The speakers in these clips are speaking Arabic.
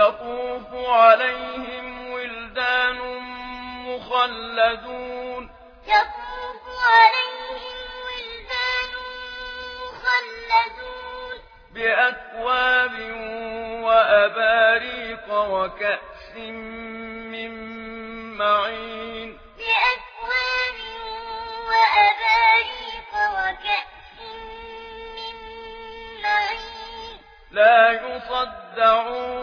يطوف عليهم ولدان مخلدون. يطوف عليهم ولدان مخلدون. بأكواب وأباريق وكأس من معين. بأكواب وأباريق وكأس من معين. لا يصدعون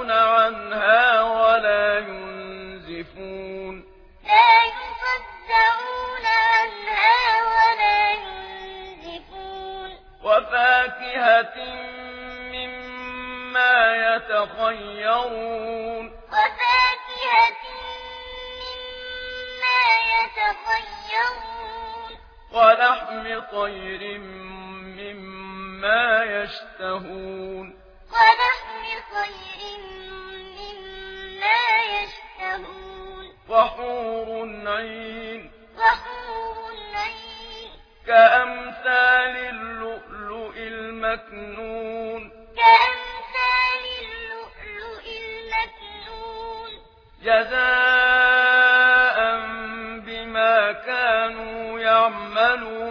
طير مما يشتهون. ونحن طير مما يشتهون. وحور عين. وحور عين. كأمثال اللؤلؤ المكنون. كأمثال اللؤلؤ المكنون. جزاء بما كانوا يعملون.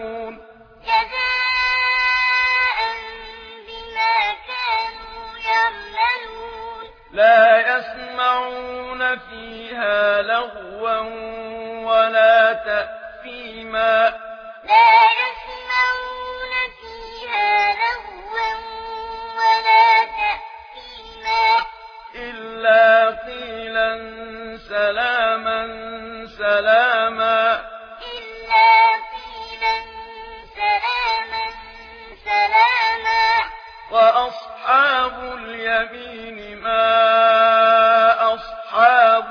فيها لغوا ولا تأثيما لا يسمعون فيها لغوا ولا تأثيما إلا قيلا سلاما سلاما إلا قيلا سلاما سلاما وأصحاب اليمين ما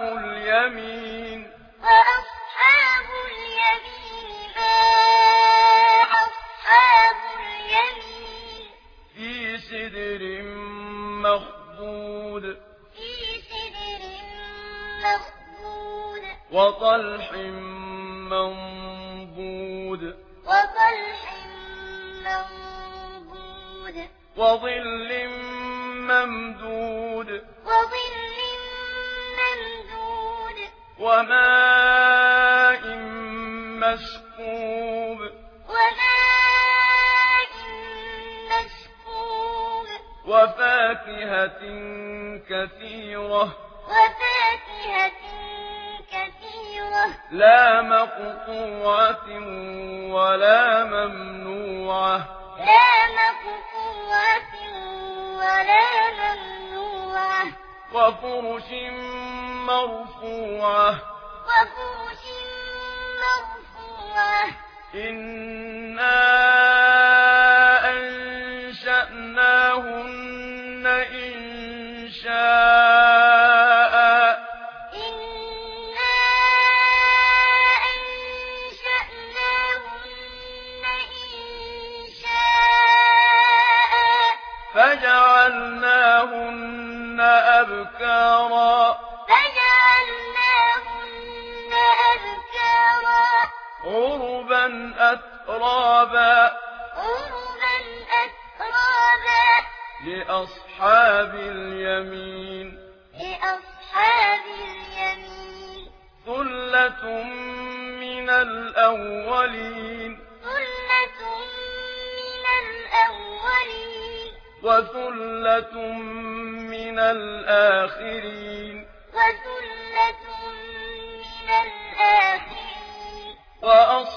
وأصحاب اليمين وأصحاب اليمين ما أصحاب اليمين؟ في سدر مخضود في سدر مخضود وطلح منضود وطلح وظل ممدود وظل وماء مسكوب وماء مسكوب وفاكهة كثيرة وفاكهة لا مقطوعة ولا ممنوعة لا مقطوعة ولا ممنوعة وفرش مرفوعة. وفرش مرفوعة. إِنَّا عربا أترابا عربا أترابا لأصحاب اليمين لأصحاب اليمين ثلة من الأولين ثلة من الأولين وثلة من الآخرين وثلة من الآخرين وأصحاب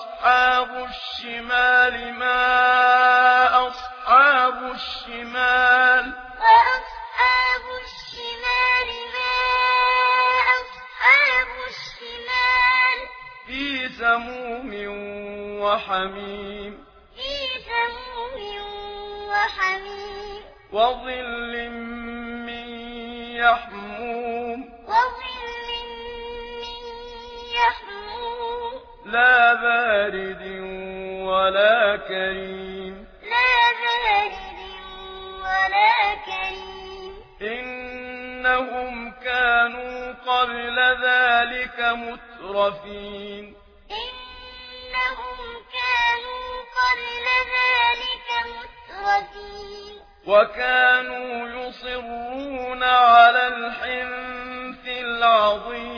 أصحاب الشمال ما أصحاب الشمال؟ وأصحاب الشمال ما أصحاب الشمال؟ في سموم وحميم في سموم وحميم. وظل من يحموم. لا بارد ولا كريم. لا بارد ولا كريم. إنهم كانوا قبل ذلك مترفين. إنهم كانوا قبل ذلك مترفين. وكانوا يصرون على الحنث العظيم.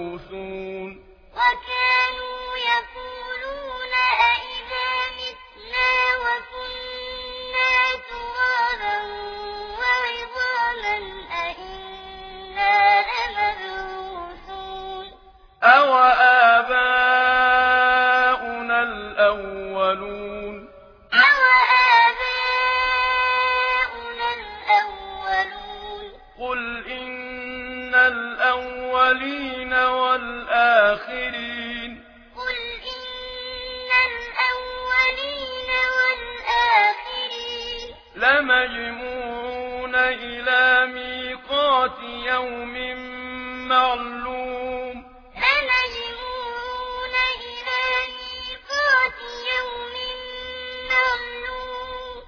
الأولون. قل إن الأولين والآخرين. قل إن الأولين والآخرين. لمجموعون إلى ميقات يوم معلوم.